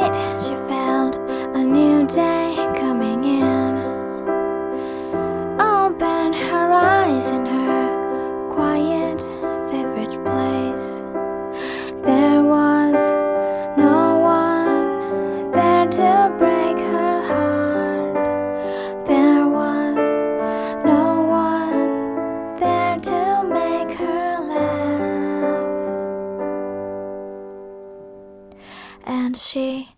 night she felt a new day coming And she,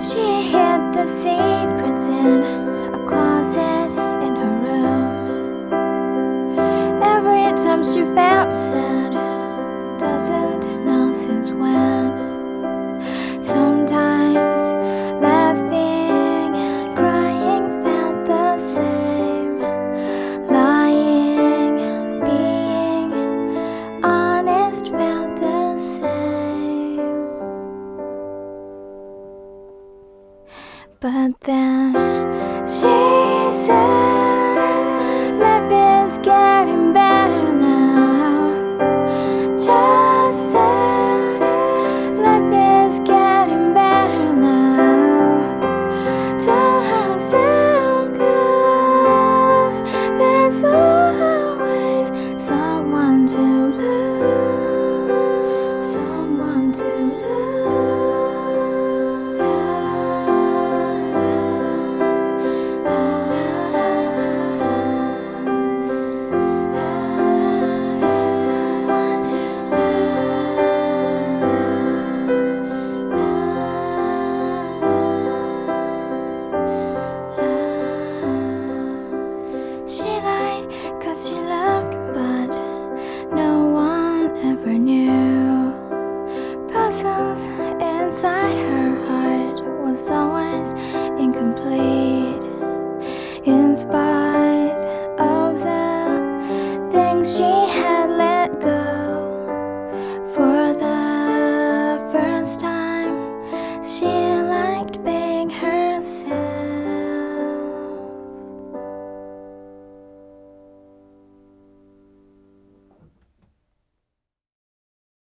she hid the secrets in a closet But then she said, Cause she left, but no one ever knew. Puzzles inside her heart was always incomplete. In spite of the things she had.